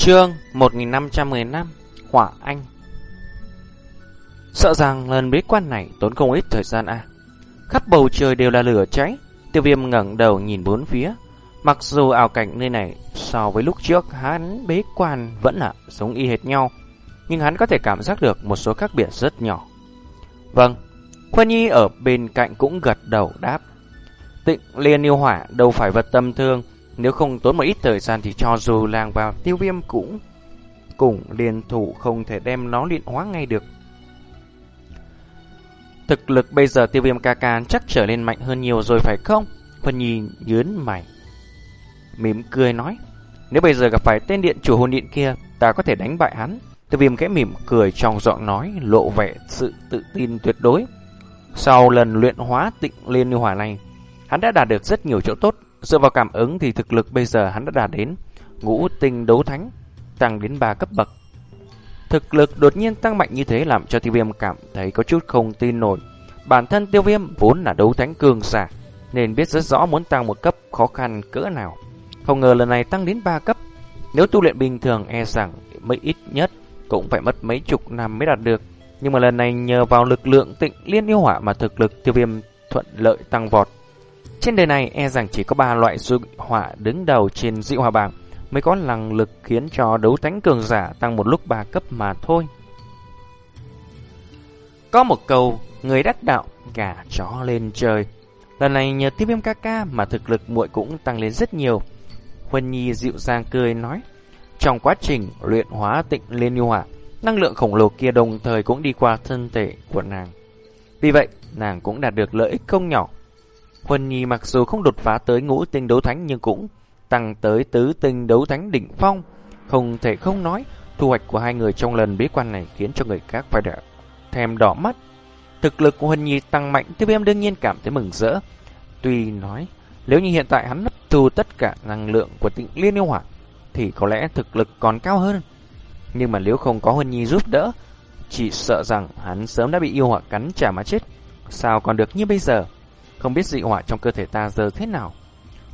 Chương 1515 Hỏa Anh. Sợ rằng lần bế quan này tốn không ít thời gian à. Khắp bầu trời đều là lửa cháy, Tiêu viêm ngẩng đầu nhìn bốn phía. Mặc dù ảo cảnh nơi này so với lúc trước hắn bế quan vẫn là giống y hệt nhau, Nhưng hắn có thể cảm giác được một số khác biệt rất nhỏ. Vâng Khoa Nhi ở bên cạnh cũng gật đầu đáp. Tịnh liên yêu hỏa đâu phải vật tâm thương nếu không tốn một ít thời gian thì cho dù làng vào tiêu viêm cũng cùng liên thủ không thể đem nó luyện hóa ngay được. Thực lực bây giờ tiêu viêm ca ca chắc trở nên mạnh hơn nhiều rồi phải không? phân Nhi nhớn mày. Mỉm cười nói. Nếu bây giờ gặp phải tên điện chủ hồn điện kia, ta có thể đánh bại hắn. Tiêu viêm khẽ mỉm cười trong giọng nói, lộ vẻ sự tự tin tuyệt đối. Sau lần luyện hóa tịnh liên như hỏa này, hắn đã đạt được rất nhiều chỗ tốt Dựa vào cảm ứng thì thực lực bây giờ hắn đã đạt đến ngũ tinh đấu thánh, tăng đến 3 cấp bậc. Thực lực đột nhiên tăng mạnh như thế làm cho tiêu viêm cảm thấy có chút không tin nổi. Bản thân tiêu viêm vốn là đấu thánh cường giả, nên biết rất rõ muốn tăng một cấp khó khăn cỡ nào. Không ngờ lần này tăng đến 3 cấp. Nếu tu luyện bình thường e rằng mới ít nhất cũng phải mất mấy chục năm mới đạt được. Nhưng mà lần này nhờ vào lực lượng tịnh liên yêu hỏa mà thực lực tiêu viêm thuận lợi tăng vọt. Trên đời này e rằng chỉ có ba loại dị hỏa đứng đầu trên dị hỏa bảng mới có năng lực khiến cho đấu thánh cường giả tăng một lúc ba cấp mà thôi. Có một câu, người đắc đạo gà chó lên trời. Lần này nhờ tiếp em ca ca mà thực lực muội cũng tăng lên rất nhiều. Huân Nhi dịu dàng cười nói, trong quá trình luyện hóa tịnh liên yêu hỏa, năng lượng khổng lồ kia đồng thời cũng đi qua thân thể của nàng. Vì vậy, nàng cũng đạt được lợi ích không nhỏ. Huân Nhi mặc dù không đột phá tới ngũ tinh đấu thánh nhưng cũng tăng tới tứ tinh đấu thánh đỉnh phong. Không thể không nói, thu hoạch của hai người trong lần bế quan này khiến cho người khác phải đợi thèm đỏ mắt. Thực lực của Huân Nhi tăng mạnh, tiêu viêm đương nhiên cảm thấy mừng rỡ. Tuy nói, nếu như hiện tại hắn hấp thu tất cả năng lượng của tịnh liên yêu hỏa, thì có lẽ thực lực còn cao hơn. Nhưng mà nếu không có Huân Nhi giúp đỡ, chỉ sợ rằng hắn sớm đã bị yêu hỏa cắn trả mà chết. Sao còn được như bây giờ? Không biết dị hỏa trong cơ thể ta giờ thế nào?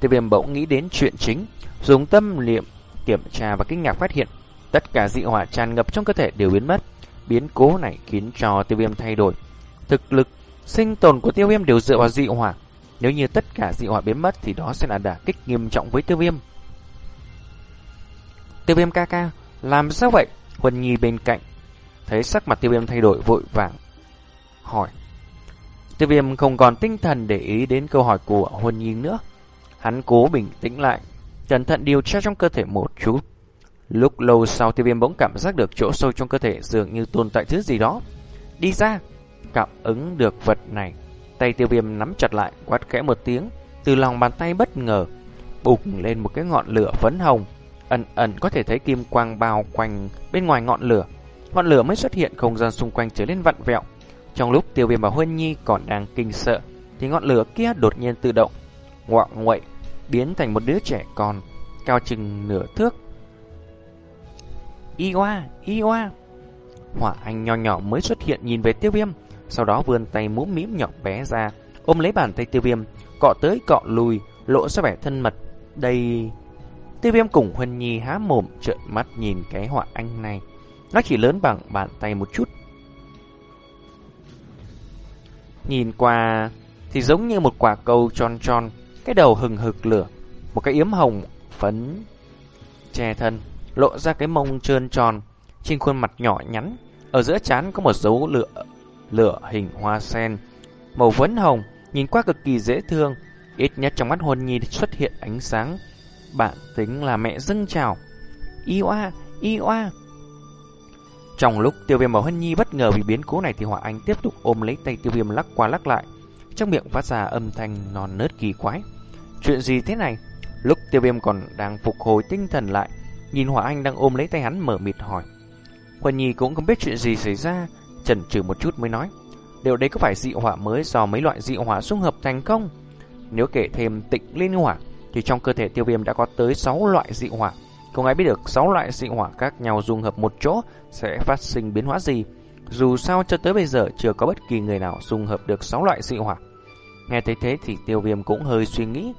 Tiêu viêm bỗng nghĩ đến chuyện chính, Dùng tâm niệm kiểm tra và kinh ngạc phát hiện, Tất cả dị hỏa tràn ngập trong cơ thể đều biến mất. Biến cố này khiến cho tiêu viêm thay đổi. Thực lực sinh tồn của tiêu viêm đều dựa vào dị hỏa Nếu như tất cả dị hỏa biến mất Thì đó sẽ là đả kích nghiêm trọng với tiêu viêm. Tiêu viêm ca ca, Làm sao vậy? Huân Nhi bên cạnh Thấy sắc mặt tiêu viêm thay đổi, vội vàng Hỏi. Tiêu viêm không còn tinh thần để ý đến câu hỏi của Huân Nhi nữa. Hắn cố bình tĩnh lại, cẩn thận điều tra trong cơ thể một chút. Lúc lâu sau tiêu viêm bỗng cảm giác được chỗ sâu trong cơ thể dường như tồn tại thứ gì đó. Đi ra, cảm ứng được vật này. Tay tiêu viêm nắm chặt lại, quát khẽ một tiếng. Từ lòng bàn tay bất ngờ, bùng lên một cái ngọn lửa phấn hồng. Ẩn ẩn có thể thấy kim quang bao quanh bên ngoài ngọn lửa. Ngọn lửa mới xuất hiện không gian xung quanh trở lên vặn vẹo. Trong lúc Tiêu Viêm và Huân Nhi còn đang kinh sợ, thì ngọn lửa kia đột nhiên tự động ngoạng nguậy, biến thành một đứa trẻ con cao chừng nửa thước. Y oa, y. Hỏa anh nho nhỏ mới xuất hiện nhìn về Tiêu Viêm, sau đó vươn tay mũm mím nhỏ bé ra, ôm lấy bàn tay Tiêu Viêm, cọ tới cọ lùi, lộ ra vẻ thân mật. Đây... Tiêu Viêm cùng Huân Nhi há mồm trợn mắt nhìn cái hỏa anh này. Nó chỉ lớn bằng bàn tay một chút, Nhìn qua thì giống như một quả cầu tròn tròn, cái đầu hừng hực lửa, một cái yếm hồng phấn che thân, lộ ra cái mông trơn tròn, trên khuôn mặt nhỏ nhắn, ở giữa trán có một dấu lửa lửa hình hoa sen màu phấn hồng, nhìn qua cực kỳ dễ thương, ít nhất trong mắt hôn Nhi xuất hiện ánh sáng. Bạn tính là mẹ dâng chào. Y oa, y oa. Trong lúc tiêu viêm và Hân Nhi bất ngờ vì biến cố này thì Hỏa Anh tiếp tục ôm lấy tay tiêu viêm lắc qua lắc lại. Trong miệng phát ra âm thanh non nớt kỳ quái. Chuyện gì thế này? Lúc tiêu viêm còn đang phục hồi tinh thần lại, nhìn Hỏa Anh đang ôm lấy tay hắn mở mịt hỏi. Huân Nhi cũng không biết chuyện gì xảy ra, chần chừ một chút mới nói. Điều đấy có phải dị hỏa mới do mấy loại dị hỏa xung hợp thành không Nếu kể thêm tịnh liên hỏa, thì trong cơ thể tiêu viêm đã có tới 6 loại dị hỏa. Không ai biết được 6 loại dị hỏa khác nhau dung hợp một chỗ sẽ phát sinh biến hóa gì. Dù sao cho tới bây giờ chưa có bất kỳ người nào dung hợp được 6 loại dị hỏa. Nghe thấy thế thì tiêu viêm cũng hơi suy nghĩ.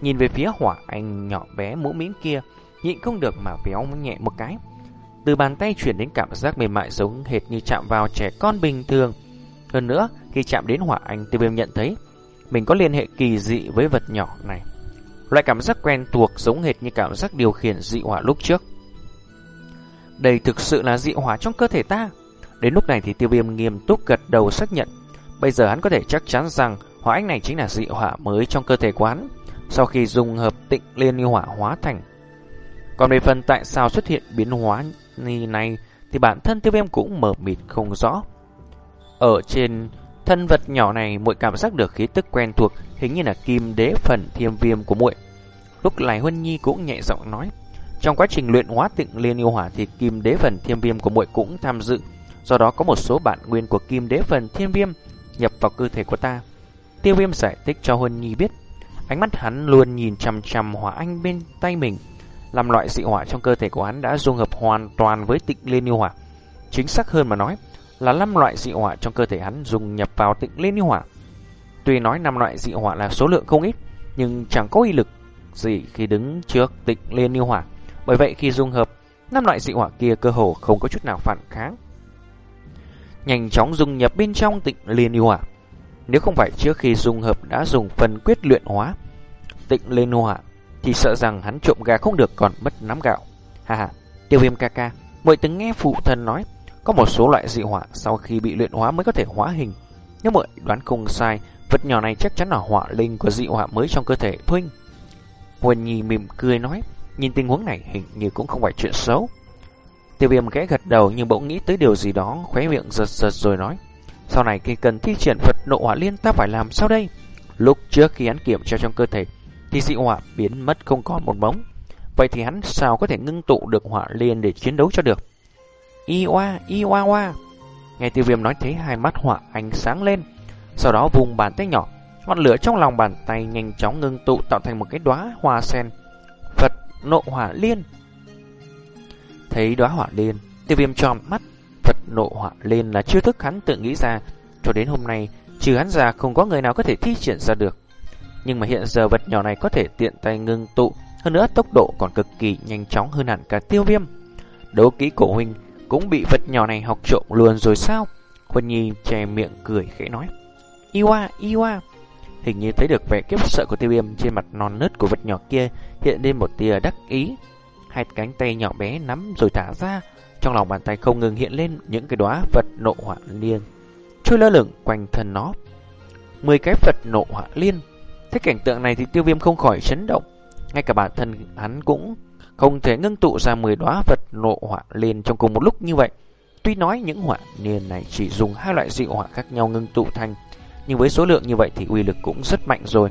Nhìn về phía hỏa anh nhỏ bé mũ mĩm kia, nhịn không được mà véo nhẹ một cái. Từ bàn tay chuyển đến cảm giác mềm mại giống hệt như chạm vào trẻ con bình thường. Hơn nữa, khi chạm đến hỏa anh, tiêu viêm nhận thấy mình có liên hệ kỳ dị với vật nhỏ này. Loại cảm giác quen thuộc giống hệt như cảm giác điều khiển dị hỏa lúc trước. Đây thực sự là dị hỏa trong cơ thể ta. Đến lúc này thì tiêu viêm nghiêm túc gật đầu xác nhận. Bây giờ hắn có thể chắc chắn rằng hỏa ánh này chính là dị hỏa mới trong cơ thể quán. Sau khi dùng hợp tịnh liên hỏa hóa thành. Còn về phần tại sao xuất hiện biến hóa như này thì bản thân tiêu viêm cũng mở mịt không rõ. Ở trên thân vật nhỏ này muội cảm giác được khí tức quen thuộc, hình như là kim đế phần thiêm viêm của muội. Lúc này Huân Nhi cũng nhẹ giọng nói. Trong quá trình luyện hóa tịnh liên yêu hỏa thì kim đế phần thiêm viêm của muội cũng tham dự. Do đó có một số bản nguyên của kim đế phần thiêm viêm nhập vào cơ thể của ta. Tiêu viêm giải thích cho Huân Nhi biết. Ánh mắt hắn luôn nhìn chằm chằm hỏa anh bên tay mình. Làm loại dị hỏa trong cơ thể của hắn đã dung hợp hoàn toàn với tịnh liên yêu hỏa. Chính xác hơn mà nói là năm loại dị hỏa trong cơ thể hắn dùng nhập vào tịnh liên hỏa. Tuy nói năm loại dị hỏa là số lượng không ít, nhưng chẳng có uy lực gì khi đứng trước tịnh liên như hỏa. Bởi vậy khi dung hợp, năm loại dị hỏa kia cơ hồ không có chút nào phản kháng. Nhanh chóng dung nhập bên trong tịnh liên như hỏa. Nếu không phải trước khi dung hợp đã dùng phần quyết luyện hóa tịnh liên hỏa, thì sợ rằng hắn trộm gà không được còn mất nắm gạo. Hà hà, tiêu viêm ca ca, mỗi từng nghe phụ thần nói, có một số loại dị hỏa sau khi bị luyện hóa mới có thể hóa hình. Nếu mọi đoán không sai, vật nhỏ này chắc chắn là hỏa linh của dị hỏa mới trong cơ thể Huynh. Huỳnh Nhi mỉm cười nói, nhìn tình huống này hình như cũng không phải chuyện xấu. Tiêu viêm ghé gật đầu nhưng bỗng nghĩ tới điều gì đó, khóe miệng giật giật rồi nói. Sau này khi cần thi triển vật nộ hỏa liên ta phải làm sao đây? Lúc trước khi hắn kiểm tra trong cơ thể, thì dị hỏa biến mất không còn một bóng. Vậy thì hắn sao có thể ngưng tụ được hỏa liên để chiến đấu cho được? Y oa, y oa oa. Nghe tiêu viêm nói thế hai mắt hỏa ánh sáng lên. Sau đó vùng bàn tay nhỏ, ngọn lửa trong lòng bàn tay nhanh chóng ngưng tụ tạo thành một cái đóa hoa sen. Phật nộ hỏa liên. Thấy đóa hỏa liên, tiêu viêm tròn mắt. Phật nộ hỏa liên là chiêu thức hắn tự nghĩ ra. Cho đến hôm nay, trừ hắn ra không có người nào có thể thi triển ra được. Nhưng mà hiện giờ vật nhỏ này có thể tiện tay ngưng tụ, hơn nữa tốc độ còn cực kỳ nhanh chóng hơn hẳn cả tiêu viêm. Đấu kỹ cổ huynh cũng bị vật nhỏ này học trộm luôn rồi sao? Huân Nhi che miệng cười khẽ nói. Iwa, Iwa. Hình như thấy được vẻ kiếp sợ của tiêu viêm trên mặt non nớt của vật nhỏ kia hiện lên một tia đắc ý. Hai cánh tay nhỏ bé nắm rồi thả ra. Trong lòng bàn tay không ngừng hiện lên những cái đóa vật nộ hỏa liên. Trôi lơ lửng quanh thân nó. Mười cái vật nộ hỏa liên. Thấy cảnh tượng này thì tiêu viêm không khỏi chấn động. Ngay cả bản thân hắn cũng không thể ngưng tụ ra 10 đóa vật nộ hỏa liền trong cùng một lúc như vậy. Tuy nói những hỏa liền này chỉ dùng hai loại dị hỏa khác nhau ngưng tụ thành, nhưng với số lượng như vậy thì uy lực cũng rất mạnh rồi.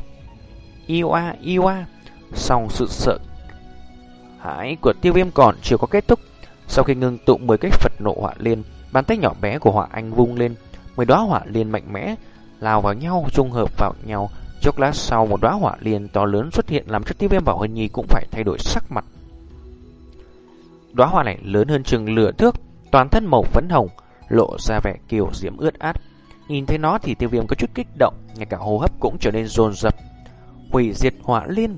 Iwa, Iwa, song sự sợ hãi của tiêu viêm còn chưa có kết thúc. Sau khi ngưng tụ 10 cái Phật nộ hỏa liên, bàn tay nhỏ bé của hỏa anh vung lên, 10 đóa hỏa liên mạnh mẽ lao vào nhau, dung hợp vào nhau. Chốc lát sau một đóa hỏa liên to lớn xuất hiện làm cho tiêu viêm và hân Nhi cũng phải thay đổi sắc mặt. Đóa hoa này lớn hơn chừng lửa thước, toàn thân màu phấn hồng, lộ ra vẻ kiều diễm ướt át. Nhìn thấy nó thì tiêu viêm có chút kích động, ngay cả hô hấp cũng trở nên dồn dập. Hủy diệt hỏa liên.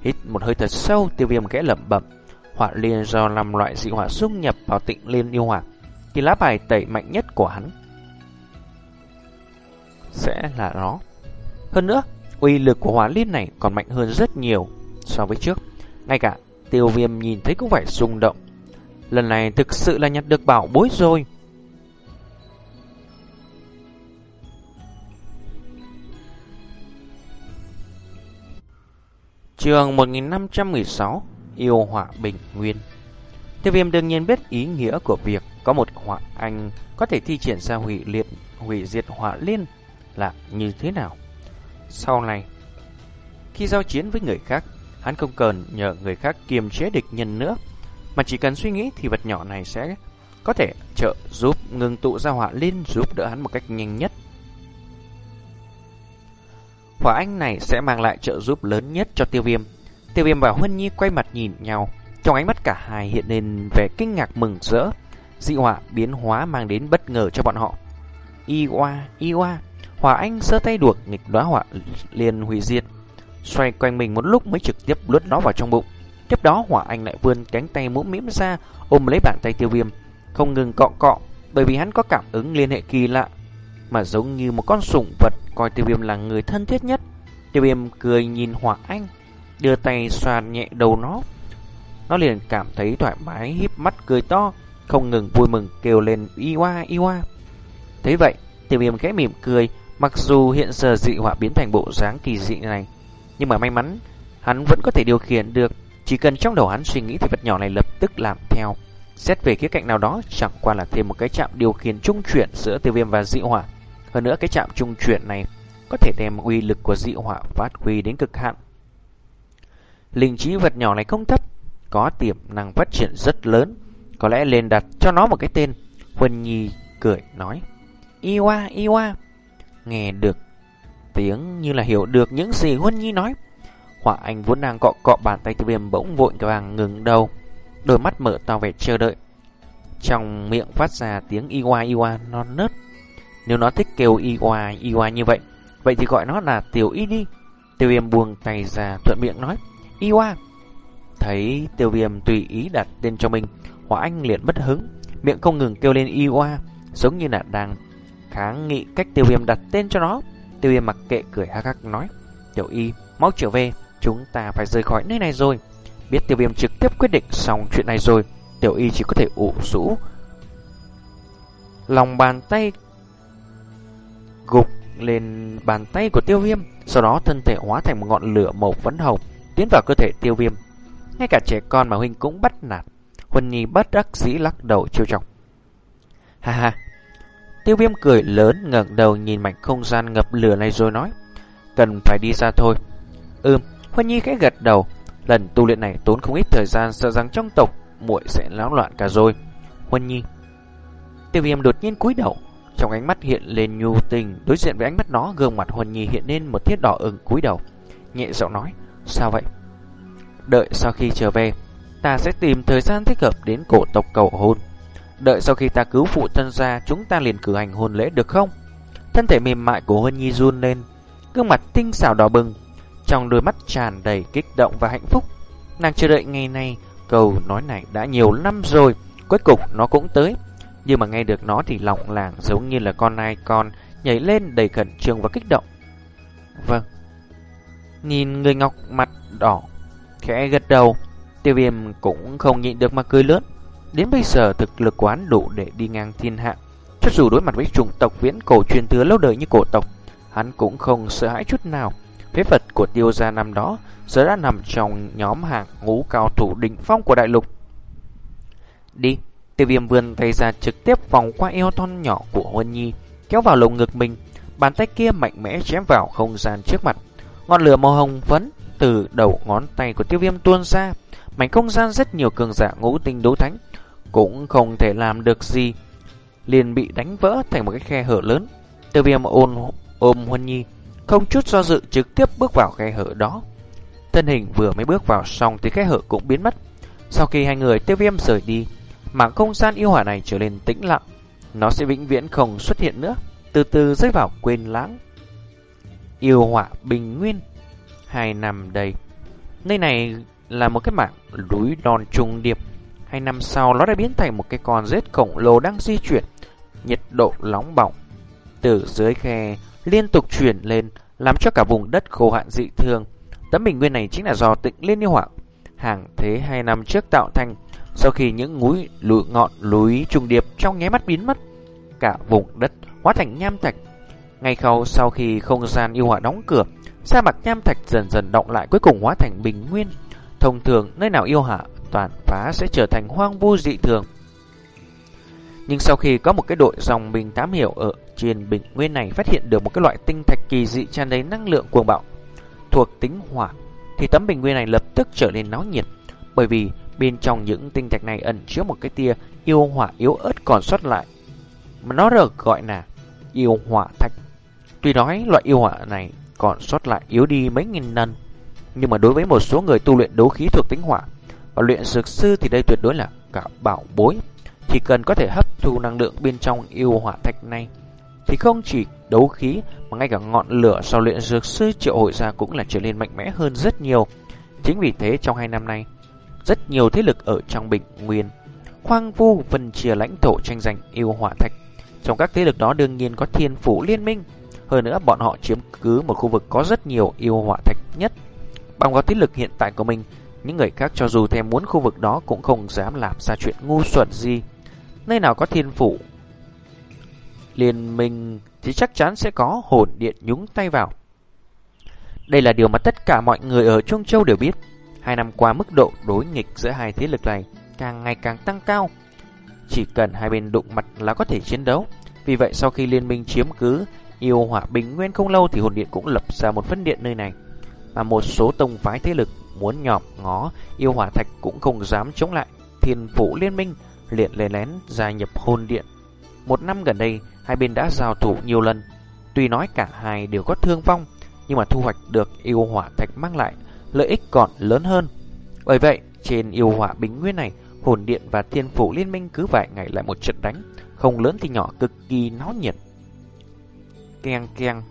Hít một hơi thật sâu, tiêu viêm khẽ lẩm bẩm. Hỏa liên do làm loại dị hỏa xung nhập vào tịnh liên yêu hỏa, thì lá bài tẩy mạnh nhất của hắn sẽ là nó. Hơn nữa, uy lực của hỏa liên này còn mạnh hơn rất nhiều so với trước. Ngay cả tiêu viêm nhìn thấy cũng phải rung động. Lần này thực sự là nhặt được bảo bối rồi. Trường 1516 Yêu họa bình nguyên Tiêu viêm đương nhiên biết ý nghĩa của việc có một họa anh có thể thi triển ra hủy liệt hủy diệt họa liên là như thế nào. Sau này, khi giao chiến với người khác, hắn không cần nhờ người khác kiềm chế địch nhân nữa, mà chỉ cần suy nghĩ thì vật nhỏ này sẽ có thể trợ giúp ngừng tụ ra hỏa liên giúp đỡ hắn một cách nhanh nhất. Hỏa anh này sẽ mang lại trợ giúp lớn nhất cho tiêu viêm. Tiêu viêm và Huân Nhi quay mặt nhìn nhau, trong ánh mắt cả hai hiện lên vẻ kinh ngạc mừng rỡ. Dị hỏa biến hóa mang đến bất ngờ cho bọn họ. Y oa, y oa, hỏa anh sơ tay đuộc nghịch đóa hỏa liền hủy diệt, xoay quanh mình một lúc mới trực tiếp luốt nó vào trong bụng. Tiếp đó Hỏa Anh lại vươn cánh tay mũm mĩm ra, ôm lấy bàn tay tiêu viêm, không ngừng cọ cọ, bởi vì hắn có cảm ứng liên hệ kỳ lạ, mà giống như một con sủng vật coi tiêu viêm là người thân thiết nhất. Tiêu viêm cười nhìn Hỏa Anh, đưa tay xoa nhẹ đầu nó. Nó liền cảm thấy thoải mái, híp mắt cười to, không ngừng vui mừng kêu lên y oa y oa. Thế vậy, tiêu viêm khẽ mỉm cười, mặc dù hiện giờ dị hỏa biến thành bộ dáng kỳ dị này, nhưng mà may mắn, hắn vẫn có thể điều khiển được, chỉ cần trong đầu hắn suy nghĩ thì vật nhỏ này lập tức làm theo. Xét về khía cạnh nào đó, chẳng qua là thêm một cái chạm điều khiển trung chuyển giữa tiêu viêm và dị hỏa. Hơn nữa cái chạm trung chuyển này có thể đem uy lực của dị hỏa phát huy đến cực hạn. Linh trí vật nhỏ này không thấp, có tiềm năng phát triển rất lớn, có lẽ lên đặt cho nó một cái tên. Huân Nhi cười nói, Iwa, Iwa. Nghe được tiếng như là hiểu được những gì Huân Nhi nói. Họa Anh vốn đang cọ cọ bàn tay tiêu viêm bỗng vội vàng ngừng đầu, đôi mắt mở to vẻ chờ đợi. Trong miệng phát ra tiếng Iwa Iwa non nớt. Nếu nó thích kêu Iwa Iwa như vậy, vậy thì gọi nó là Tiểu Y đi. Tiêu viêm buông tay ra thuận miệng nói, Iwa. Thấy tiêu viêm tùy ý đặt tên cho mình, Hỏa Anh liền bất hứng, miệng không ngừng kêu lên Iwa, giống như là đang kháng nghị cách tiêu viêm đặt tên cho nó. Tiêu viêm mặc kệ cười hắc hắc nói, Tiểu Y, mau trở về, chúng ta phải rời khỏi nơi này rồi. Biết tiêu viêm trực tiếp quyết định xong chuyện này rồi, Tiểu Y chỉ có thể ủ rũ. Lòng bàn tay gục lên bàn tay của tiêu viêm, sau đó thân thể hóa thành một ngọn lửa màu phấn hồng, tiến vào cơ thể tiêu viêm. Ngay cả trẻ con mà huynh cũng bắt nạt. Huân Nhi bất đắc dĩ lắc đầu trêu chọc. Ha ha. Tiêu viêm cười lớn ngẩng đầu nhìn mảnh không gian ngập lửa này rồi nói. Cần phải đi ra thôi. Ừm, Huân Nhi khẽ gật đầu. Lần tu luyện này tốn không ít thời gian sợ rằng trong tộc muội sẽ náo loạn cả rồi. Huân Nhi. Tiêu viêm đột nhiên cúi đầu. Trong ánh mắt hiện lên nhu tình, đối diện với ánh mắt nó, gương mặt Huân Nhi hiện lên một thiết đỏ ửng cúi đầu. Nhẹ giọng nói, sao vậy? Đợi sau khi trở về, ta sẽ tìm thời gian thích hợp đến cổ tộc cầu hôn. Đợi sau khi ta cứu phụ thân ra, chúng ta liền cử hành hôn lễ được không? Thân thể mềm mại của Huân Nhi run lên, gương mặt tinh xảo đỏ bừng, trong đôi mắt tràn đầy kích động và hạnh phúc. Nàng chờ đợi ngày này, câu nói này đã nhiều năm rồi, cuối cùng nó cũng tới. Nhưng mà nghe được nó thì lòng làng giống như là con nai con nhảy lên đầy khẩn trương và kích động. Vâng. Nhìn người ngọc mặt đỏ, khẽ gật đầu, tiêu viêm cũng không nhịn được mà cười lớn. Đến bây giờ thực lực quán đủ để đi ngang thiên hạ. Cho dù đối mặt với chủng tộc viễn cổ truyền thừa lâu đời như cổ tộc, hắn cũng không sợ hãi chút nào. Phế vật của tiêu gia năm đó giờ đã nằm trong nhóm hàng ngũ cao thủ đỉnh phong của đại lục. Đi, tiêu viêm vươn tay ra trực tiếp vòng qua eo thon nhỏ của Huân Nhi, kéo vào lồng ngực mình. Bàn tay kia mạnh mẽ chém vào không gian trước mặt. Ngọn lửa màu hồng phấn từ đầu ngón tay của tiêu viêm tuôn ra. Mảnh không gian rất nhiều cường giả ngũ tinh đấu thánh cũng không thể làm được gì, liền bị đánh vỡ thành một cái khe hở lớn. Tiêu viêm ôn ôm Huân Nhi, không chút do dự trực tiếp bước vào khe hở đó. Thân hình vừa mới bước vào xong thì khe hở cũng biến mất. Sau khi hai người tiêu viêm rời đi, mảng không gian yêu hỏa này trở nên tĩnh lặng. Nó sẽ vĩnh viễn không xuất hiện nữa, từ từ rơi vào quên lãng. Yêu hỏa bình nguyên Hai năm đây Nơi này là một cái mảng núi non trùng điệp Hai năm sau nó đã biến thành một cái con rết khổng lồ đang di chuyển Nhiệt độ nóng bỏng Từ dưới khe liên tục chuyển lên, Làm cho cả vùng đất khô hạn dị thường Tấm bình nguyên này chính là do tịnh liên yêu hỏa Hàng thế hai năm trước tạo thành, Sau khi những núi lụi ngọn núi trùng điệp trong nháy mắt biến mất, Cả vùng đất hóa thành nham thạch Ngay khâu sau khi không gian yêu hỏa đóng cửa, Sa mạc nham thạch dần dần động lại, cuối cùng hóa thành bình nguyên. Thông thường, nơi nào yêu hạ toàn phá sẽ trở thành hoang vu dị thường. Nhưng sau khi có một cái đội dòng bình tám hiểu ở trên bình nguyên này phát hiện được một cái loại tinh thạch kỳ dị tràn đầy năng lượng cuồng bạo thuộc tính hỏa, thì tấm bình nguyên này lập tức trở nên náo nhiệt, bởi vì bên trong những tinh thạch này ẩn chứa một cái tia yêu hỏa yếu ớt còn sót lại, mà nó được gọi là yêu hỏa thạch. Tuy nói loại yêu hỏa này còn sót lại yếu đi mấy nghìn lần. Nhưng mà đối với một số người tu luyện đấu khí thuộc tính hỏa và luyện dược sư thì đây tuyệt đối là cả bảo bối. Chỉ cần có thể hấp thu năng lượng bên trong yêu hỏa thạch này thì không chỉ đấu khí mà ngay cả ngọn lửa sau luyện dược sư triệu hội ra cũng là trở nên mạnh mẽ hơn rất nhiều. Chính vì thế trong hai năm nay, rất nhiều thế lực ở trong bình nguyên. Khoang vu phân chia lãnh thổ tranh giành yêu hỏa thạch. Trong các thế lực đó đương nhiên có thiên phủ liên minh. Hơn nữa bọn họ chiếm cứ một khu vực có rất nhiều yêu hỏa thạch nhất. Bằng vào thế lực hiện tại của mình, những người khác cho dù thèm muốn khu vực đó cũng không dám làm ra chuyện ngu xuẩn gì. Nơi nào có thiên phủ liên minh thì chắc chắn sẽ có hồn điện nhúng tay vào. Đây là điều mà tất cả mọi người ở Trung Châu đều biết. Hai năm qua mức độ đối nghịch giữa hai thế lực này càng ngày càng tăng cao. Chỉ cần hai bên đụng mặt là có thể chiến đấu. Vì vậy sau khi liên minh chiếm cứ yêu hỏa bình nguyên không lâu thì hồn điện cũng lập ra một phân điện nơi này. Mà một số tông phái thế lực muốn nhọp ngó yêu hỏa thạch cũng không dám chống lại. Thiên phủ liên minh liền lén lén gia nhập hồn điện. Một năm gần đây, hai bên đã giao thủ nhiều lần. Tuy nói cả hai đều có thương vong, nhưng mà thu hoạch được yêu hỏa thạch mang lại lợi ích còn lớn hơn. Bởi vậy, trên yêu hỏa bình nguyên này, hồn điện và thiên phủ liên minh cứ vài ngày lại một trận đánh, không lớn thì nhỏ cực kỳ náo nhiệt. Keng keng,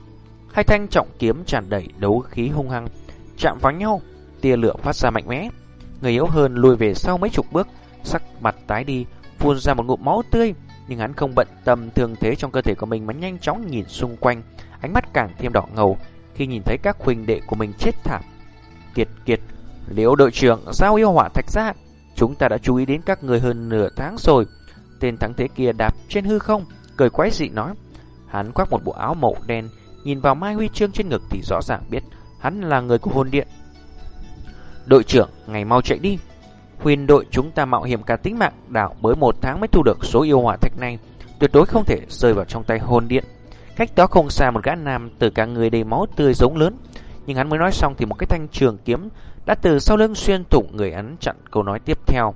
hai thanh trọng kiếm tràn đầy đấu khí hung hăng, chạm vào nhau, tia lửa phát ra mạnh mẽ. Người yếu hơn lùi về sau mấy chục bước, sắc mặt tái đi, phun ra một ngụm máu tươi, nhưng hắn không bận tâm thương thế trong cơ thể của mình mà nhanh chóng nhìn xung quanh, ánh mắt càng thêm đỏ ngầu khi nhìn thấy các huynh đệ của mình chết thảm. Kiệt kiệt, liễu đội trưởng giao yêu hỏa thạch ra, chúng ta đã chú ý đến các người hơn nửa tháng rồi. Tên thắng thế kia đạp trên hư không, cười quái dị nói. Hắn khoác một bộ áo màu đen, nhìn vào mai huy chương trên ngực thì rõ ràng biết hắn là người của hồn điện. Đội trưởng, ngày mau chạy đi. Huyền đội chúng ta mạo hiểm cả tính mạng đảo mới một tháng mới thu được số yêu hỏa thạch này, tuyệt đối không thể rơi vào trong tay hồn điện. Cách đó không xa một gã nam từ cả người đầy máu tươi giống lớn, nhưng hắn mới nói xong thì một cái thanh trường kiếm đã từ sau lưng xuyên thủng người hắn chặn câu nói tiếp theo.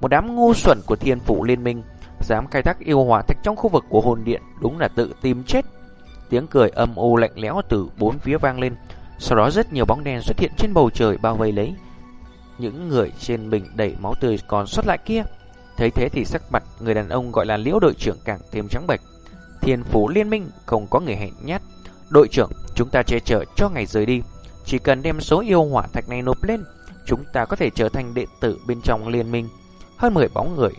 Một đám ngu xuẩn của thiên phủ liên minh dám khai thác yêu hỏa thạch trong khu vực của hồn điện đúng là tự tìm chết. Tiếng cười âm u lạnh lẽo từ bốn phía vang lên, sau đó rất nhiều bóng đen xuất hiện trên bầu trời bao vây lấy những người trên mình đẩy máu tươi còn xuất lại kia. Thấy thế thì sắc mặt người đàn ông gọi là liễu đội trưởng càng thêm trắng bệch. Thiên phú liên minh không có người hẹn nhát. Đội trưởng, chúng ta che chở cho ngày rời đi. Chỉ cần đem số yêu hỏa thạch này nộp lên, chúng ta có thể trở thành đệ tử bên trong liên minh. Hơn 10 bóng người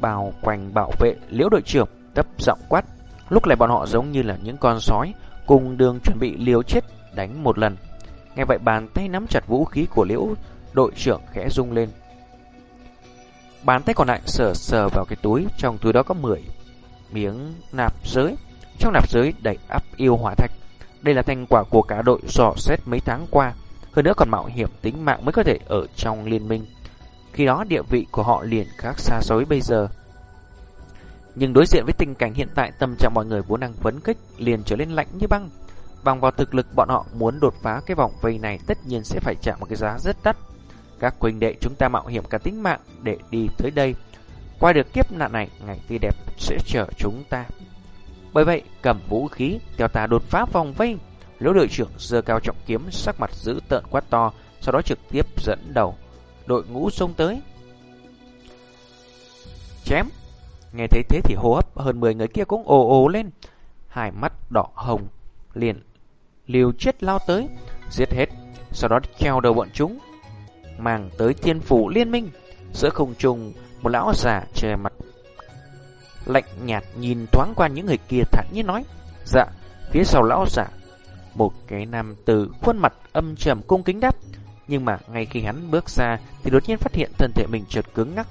bao quanh bảo vệ liễu đội trưởng tấp giọng quát. Lúc này bọn họ giống như là những con sói cùng đường chuẩn bị liều chết đánh một lần. Nghe vậy bàn tay nắm chặt vũ khí của liễu đội trưởng khẽ rung lên. Bàn tay còn lại sờ sờ vào cái túi, trong túi đó có 10 miếng nạp giới. Trong nạp giới đầy ắp yêu hỏa thạch. Đây là thành quả của cả đội dò xét mấy tháng qua. Hơn nữa còn mạo hiểm tính mạng mới có thể ở trong liên minh. Khi đó địa vị của họ liền khác xa xối bây giờ. Nhưng đối diện với tình cảnh hiện tại tâm trạng mọi người vốn đang phấn kích liền trở nên lạnh như băng. Bằng vào thực lực bọn họ muốn đột phá cái vòng vây này tất nhiên sẽ phải trả một cái giá rất đắt. Các huynh đệ chúng ta mạo hiểm cả tính mạng để đi tới đây. Qua được kiếp nạn này, ngày tươi đẹp sẽ chờ chúng ta. Bởi vậy, cầm vũ khí, theo ta đột phá vòng vây. Lỗ đội trưởng giơ cao trọng kiếm, sắc mặt giữ tợn quát to, sau đó trực tiếp dẫn đầu. Đội ngũ xông tới. Chém! Nghe thấy thế thì hô hấp hơn 10 người kia cũng ồ ồ lên. Hai mắt đỏ hồng, liền liều chết lao tới, giết hết, sau đó treo đầu bọn chúng, mang tới thiên phủ liên minh. Giữa không trung, một lão giả che mặt lạnh nhạt nhìn thoáng qua những người kia thản nhiên nói, dạ, phía sau lão giả một cái nam từ khuôn mặt âm trầm cung kính đáp, nhưng mà ngay khi hắn bước ra thì đột nhiên phát hiện thân thể mình chợt cứng ngắc.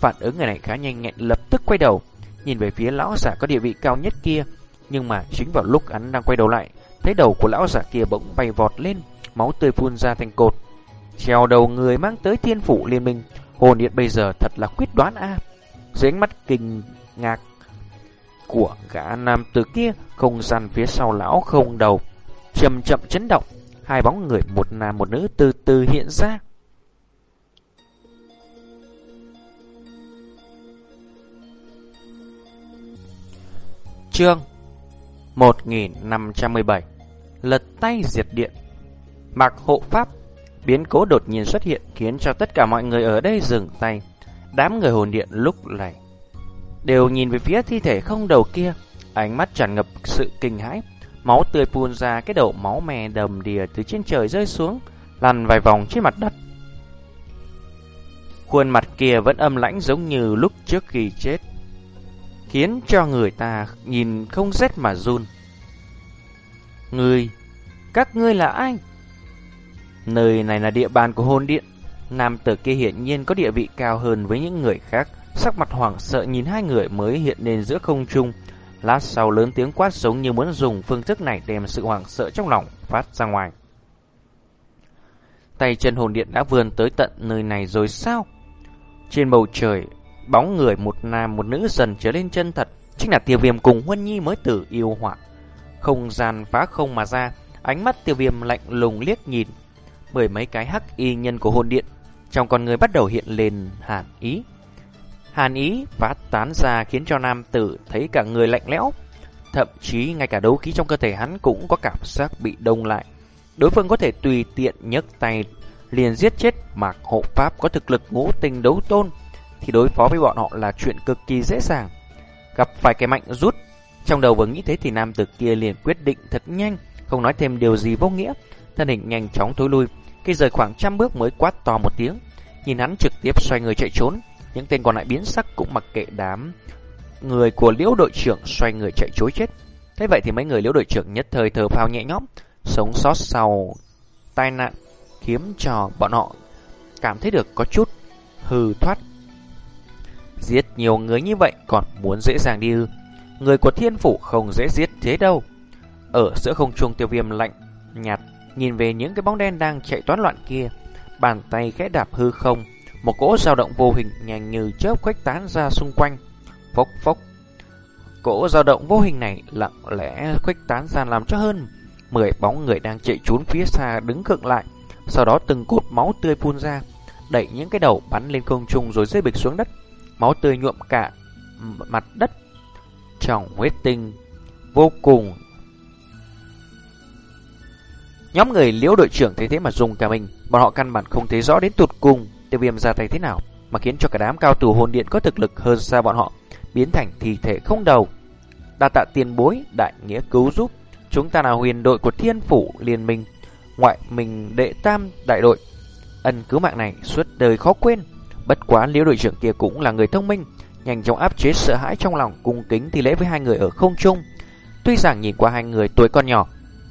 Phản ứng người này khá nhanh nhẹn lập tức quay đầu, nhìn về phía lão giả có địa vị cao nhất kia, nhưng mà chính vào lúc hắn đang quay đầu lại, thấy đầu của lão giả kia bỗng bay vọt lên, máu tươi phun ra thành cột. Treo đầu người mang tới thiên phủ liên minh, hồn điện bây giờ thật là quyết đoán a. Dưới ánh mắt kinh ngạc của gã nam từ kia, không gian phía sau lão không đầu, chậm chậm chấn động, hai bóng người một nam một nữ từ từ hiện ra. Chương 1517 Lật tay diệt điện. Mặc hộ pháp, Biến cố đột nhiên xuất hiện khiến cho tất cả mọi người ở đây dừng tay. Đám người hồn điện lúc này Đều nhìn về phía thi thể không đầu kia, Ánh mắt tràn ngập sự kinh hãi. Máu tươi phun ra, cái đầu máu mè đầm đìa từ trên trời rơi xuống, Lăn vài vòng trên mặt đất. Khuôn mặt kia vẫn âm lãnh giống như lúc trước khi chết, Khiến cho người ta nhìn không rét mà run. Người các ngươi là ai? Nơi này là địa bàn của hôn điện. Nam tử kia hiển nhiên có địa vị cao hơn với những người khác. Sắc mặt hoảng sợ nhìn hai người mới hiện lên giữa không trung. Lát sau lớn tiếng quát giống như muốn dùng phương thức này đem sự hoảng sợ trong lòng phát ra ngoài. Tay chân hồn điện đã vươn tới tận nơi này rồi sao? Trên bầu trời, bóng người một nam một nữ dần trở lên chân thật, chính là tiêu viêm cùng Huân Nhi mới tử yêu họa. Không gian phá không mà ra, ánh mắt tiêu viêm lạnh lùng liếc nhìn. Mười mấy cái hắc y nhân của hồn điện, trong con người bắt đầu hiện lên hàn ý. Hàn ý phát tán ra khiến cho nam tử thấy cả người lạnh lẽo. Thậm chí ngay cả đấu khí trong cơ thể hắn cũng có cảm giác bị đông lại. Đối phương có thể tùy tiện nhấc tay liền giết chết Mạc Hộ Pháp có thực lực ngũ tinh đấu tôn thì đối phó với bọn họ là chuyện cực kỳ dễ dàng. Gặp phải cái mạnh rút, trong đầu vừa nghĩ thế thì nam tử kia liền quyết định thật nhanh, không nói thêm điều gì vô nghĩa, thân hình nhanh chóng thối lui, khi rời khoảng trăm bước mới quát to một tiếng, nhìn hắn trực tiếp xoay người chạy trốn, những tên còn lại biến sắc cũng mặc kệ đám người của Liễu đội trưởng xoay người chạy trối chết. Thế vậy thì mấy người Liễu đội trưởng nhất thời thở phào nhẹ nhõm, sống sót sau tai nạn khiến cho bọn họ cảm thấy được có chút hư thoát. Giết nhiều người như vậy còn muốn dễ dàng đi ư. Người của thiên phủ không dễ giết thế đâu. Ở giữa không trung tiêu viêm lạnh, nhạt, nhìn về những cái bóng đen đang chạy toán loạn kia. Bàn tay khẽ đạp hư không, một cỗ dao động vô hình nhanh như chớp khuếch tán ra xung quanh. Phốc phốc. Cỗ dao động vô hình này lặng lẽ khuếch tán ra làm cho hơn mười bóng người đang chạy trốn phía xa đứng khựng lại. Sau đó từng cột máu tươi phun ra, đẩy những cái đầu bắn lên không trung rồi rơi bịch xuống đất. Máu tươi nhuộm cả mặt đất. Trong huyết tinh vô cùng. Nhóm người liễu đội trưởng thấy thế mà dùng cả mình, bọn họ căn bản không thấy rõ đến tụt cùng tiêu viêm ra tay thế nào, mà khiến cho cả đám cao thủ hồn điện có thực lực hơn xa bọn họ, biến thành thi thể không đầu. Đa tạ tiền bối, đại nghĩa cứu giúp, chúng ta là huyền đội của thiên phủ liên minh ngoại mình đệ tam đại đội. Ân cứu mạng này suốt đời khó quên. Bất quá liễu đội trưởng kia cũng là người thông minh, nhanh chóng áp chế sợ hãi trong lòng cung kính thi lễ với hai người ở không trung. Tuy rằng nhìn qua hai người tuổi còn nhỏ,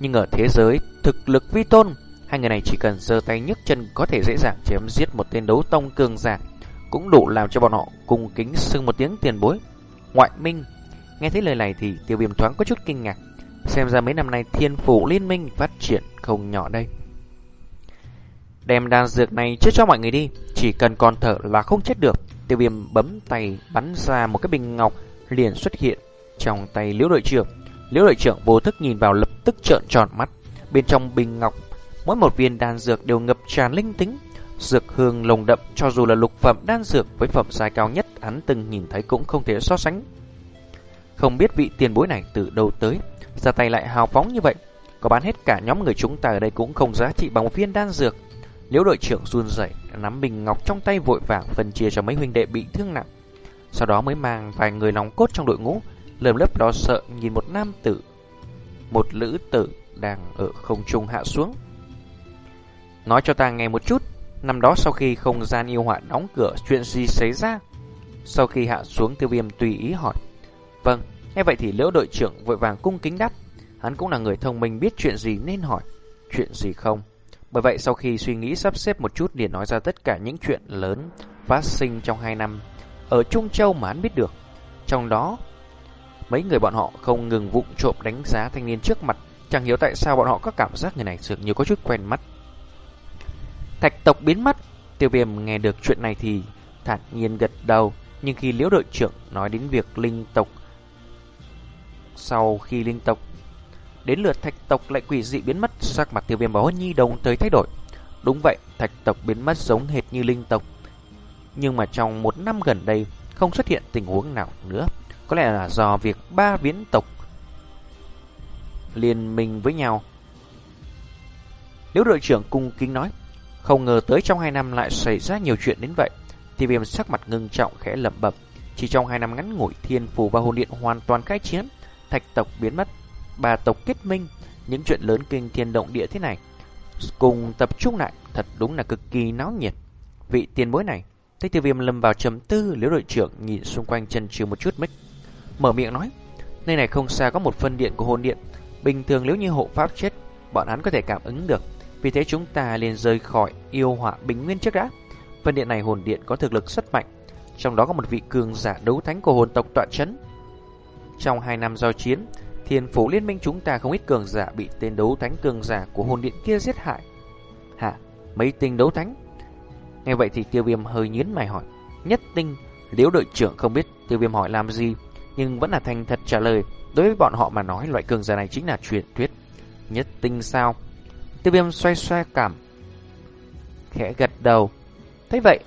nhưng ở thế giới thực lực vi tôn, hai người này chỉ cần giơ tay nhấc chân có thể dễ dàng chém giết một tên đấu tông cường giả, cũng đủ làm cho bọn họ cung kính sưng một tiếng tiền bối. Ngoại minh, nghe thấy lời này thì tiêu viêm thoáng có chút kinh ngạc. Xem ra mấy năm nay thiên phủ liên minh phát triển không nhỏ đây. Đem đan dược này chết cho mọi người đi, chỉ cần còn thở là không chết được. Tiêu viêm bấm tay bắn ra một cái bình ngọc liền xuất hiện trong tay liễu đội trưởng. Liễu đội trưởng vô thức nhìn vào lập tức trợn tròn mắt. Bên trong bình ngọc, mỗi một viên đan dược đều ngập tràn linh tính. Dược hương lồng đậm cho dù là lục phẩm đan dược với phẩm giai cao nhất hắn từng nhìn thấy cũng không thể so sánh. Không biết vị tiền bối này từ đâu tới, ra tay lại hào phóng như vậy. Có bán hết cả nhóm người chúng ta ở đây cũng không giá trị bằng một viên đan dược. Liễu đội trưởng run rẩy nắm bình ngọc trong tay vội vàng phân chia cho mấy huynh đệ bị thương nặng. Sau đó mới mang vài người nòng cốt trong đội ngũ, lườm lớp lo sợ nhìn một nam tử, một lữ tử đang ở không trung hạ xuống. Nói cho ta nghe một chút, năm đó sau khi không gian yêu họa đóng cửa, chuyện gì xảy ra? Sau khi hạ xuống tiêu viêm tùy ý hỏi. Vâng, nghe vậy thì liễu đội trưởng vội vàng cung kính đáp. Hắn cũng là người thông minh biết chuyện gì nên hỏi, chuyện gì không. Bởi vậy sau khi suy nghĩ sắp xếp một chút liền nói ra tất cả những chuyện lớn phát sinh trong hai năm ở Trung Châu mà hắn biết được. Trong đó, mấy người bọn họ không ngừng vụng trộm đánh giá thanh niên trước mặt. Chẳng hiểu tại sao bọn họ có cảm giác người này dường như có chút quen mắt. Thạch tộc biến mất. Tiêu viêm nghe được chuyện này thì thản nhiên gật đầu. Nhưng khi liễu đội trưởng nói đến việc linh tộc sau khi linh tộc Đến lượt thạch tộc lại quỷ dị biến mất, sắc mặt tiêu viêm và hôn nhi đồng tới thay đổi. Đúng vậy, thạch tộc biến mất giống hệt như linh tộc. Nhưng mà trong một năm gần đây, không xuất hiện tình huống nào nữa. Có lẽ là do việc ba biến tộc liên minh với nhau. Nếu đội trưởng cung kính nói, không ngờ tới trong hai năm lại xảy ra nhiều chuyện đến vậy. Tiêu viêm sắc mặt ngưng trọng khẽ lẩm bẩm. Chỉ trong hai năm ngắn ngủi thiên phù và hồn điện hoàn toàn khai chiến, thạch tộc biến mất ba tộc kết minh, những chuyện lớn kinh thiên động địa thế này cùng tập trung lại, thật đúng là cực kỳ náo nhiệt. Vị tiền bối này, Thấy tiêu viêm lâm vào trầm tư, liễu đội trưởng nhìn xung quanh chân chừ một chút mích. Mở miệng nói, nơi này không xa có một phân điện của hồn điện. Bình thường nếu như hộ pháp chết, bọn hắn có thể cảm ứng được. Vì thế chúng ta liền rời khỏi yêu họa bình nguyên trước đã. Phân điện này hồn điện có thực lực rất mạnh. Trong đó có một vị cường giả đấu thánh của hồn tộc tọa chấn. Trong hai năm giao chiến, thiên phủ liên minh chúng ta không ít cường giả bị tên đấu thánh cường giả của hồn điện kia giết hại. Hả? Mấy tinh đấu thánh? Nghe vậy thì tiêu viêm hơi nhín mày hỏi. Nhất tinh, liễu đội trưởng không biết tiêu viêm hỏi làm gì, nhưng vẫn là thành thật trả lời. Đối với bọn họ mà nói loại cường giả này chính là truyền thuyết. Nhất tinh sao? Tiêu viêm xoay xoay cảm. Khẽ gật đầu. Thấy vậy,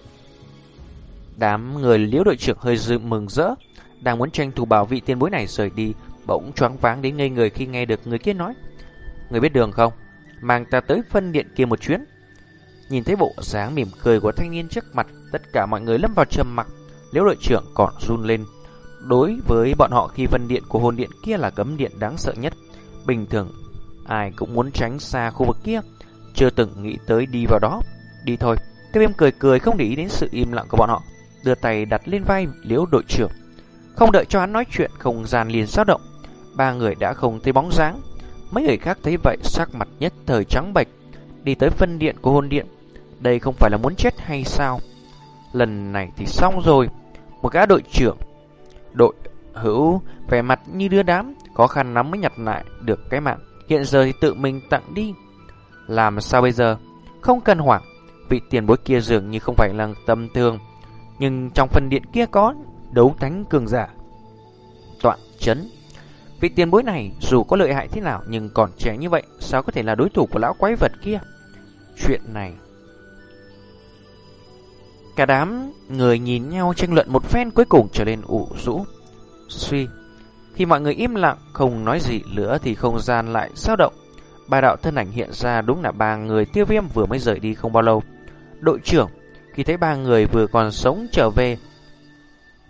đám người liễu đội trưởng hơi dự mừng rỡ. Đang muốn tranh thủ bảo vị tiên bối này rời đi, bỗng choáng váng đến ngây người khi nghe được người kia nói. Người biết đường không? Mang ta tới phân điện kia một chuyến. Nhìn thấy bộ dáng mỉm cười của thanh niên trước mặt, tất cả mọi người lâm vào trầm mặc. Liễu đội trưởng còn run lên. Đối với bọn họ khi phân điện của hồn điện kia là cấm điện đáng sợ nhất. Bình thường, ai cũng muốn tránh xa khu vực kia. Chưa từng nghĩ tới đi vào đó. Đi thôi. Tiêu viêm cười cười không để ý đến sự im lặng của bọn họ. Đưa tay đặt lên vai liễu đội trưởng. Không đợi cho hắn nói chuyện, không gian liền dao động. Ba người đã không thấy bóng dáng. Mấy người khác thấy vậy sắc mặt nhất thời trắng bệch. Đi tới phân điện của hồn điện. Đây không phải là muốn chết hay sao? Lần này thì xong rồi. Một gã đội trưởng. Đội hữu vẻ mặt như đưa đám. Khó khăn lắm mới nhặt lại được cái mạng. Hiện giờ thì tự mình tặng đi. Làm sao bây giờ? Không cần hoảng. Vị tiền bối kia dường như không phải là tâm thương. Nhưng trong phần điện kia có đấu thánh cường giả. Toạn chấn. Vị tiền bối này dù có lợi hại thế nào nhưng còn trẻ như vậy, sao có thể là đối thủ của lão quái vật kia? Chuyện này Cả đám người nhìn nhau tranh luận một phen cuối cùng trở nên ủ rũ. Suy. Khi mọi người im lặng, không nói gì nữa thì không gian lại dao động. Ba đạo thân ảnh hiện ra đúng là ba người tiêu viêm vừa mới rời đi không bao lâu. Đội trưởng, khi thấy ba người vừa còn sống trở về,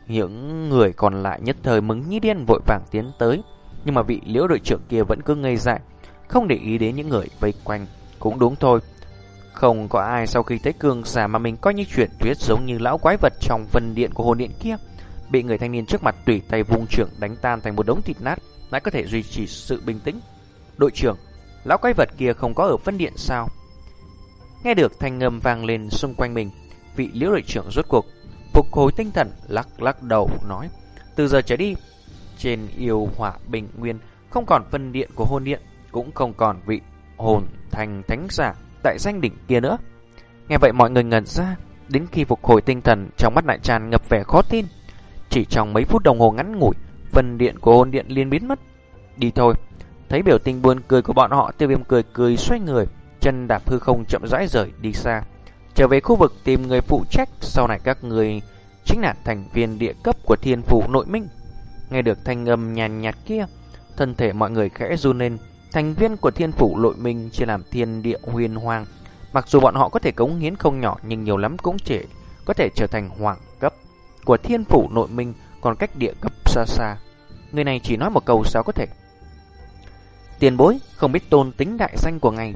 những người còn lại nhất thời mừng như điên vội vàng tiến tới. Nhưng mà vị liễu đội trưởng kia vẫn cứ ngây dại, không để ý đến những người vây quanh. Cũng đúng thôi, không có ai sau khi thấy cường giả mà mình coi như chuyện tuyết giống như lão quái vật trong phần điện của hồn điện kia. Bị người thanh niên trước mặt tùy tay vung trưởng đánh tan thành một đống thịt nát, lại có thể duy trì sự bình tĩnh. Đội trưởng, lão quái vật kia không có ở phân điện sao? Nghe được thanh ngầm vang lên xung quanh mình, vị liễu đội trưởng rốt cuộc phục hồi tinh thần lắc lắc đầu nói: "Từ giờ trở đi, trên yêu hỏa bình nguyên không còn phân điện của hồn điện, cũng không còn vị hồn thành thánh giả tại danh đỉnh kia nữa. Nghe vậy mọi người ngẩn ra, đến khi phục hồi tinh thần trong mắt lại tràn ngập vẻ khó tin. Chỉ trong mấy phút đồng hồ ngắn ngủi, phần điện của hồn điện liên biến mất. Đi thôi. Thấy biểu tình buồn cười của bọn họ, tiêu viêm cười cười xoay người, chân đạp hư không chậm rãi rời đi xa. Trở về khu vực tìm người phụ trách, sau này các người chính là thành viên địa cấp của thiên phủ nội minh. Nghe được thanh âm nhàn nhạt kia, thân thể mọi người khẽ run lên, Thành viên của thiên phủ nội minh chia làm thiên địa huyền hoàng. Mặc dù bọn họ có thể cống hiến không nhỏ nhưng nhiều lắm cũng chỉ có thể trở thành hoàng cấp của thiên phủ nội minh còn cách địa cấp xa xa. Người này chỉ nói một câu sao có thể. Tiền bối không biết tôn tính đại danh của ngài.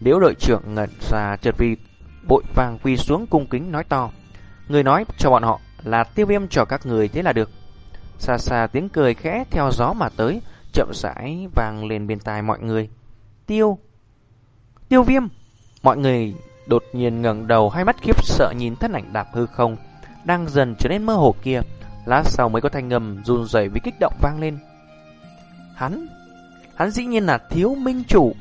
Liễu đội trưởng ngẩn ra chợt vì bội vàng quy xuống cung kính nói to. Người nói cho bọn họ là tiêu viêm cho các người thế là được. Xa xa tiếng cười khẽ theo gió mà tới, chậm rãi vang lên bên tai mọi người. Tiêu! Tiêu viêm! Mọi người đột nhiên ngẩng đầu hai mắt khiếp sợ nhìn thân ảnh đạp hư không, đang dần trở nên mơ hồ kia. Lát sau mới có thanh ngầm run rẩy vì kích động vang lên. Hắn! Hắn dĩ nhiên là thiếu minh chủ!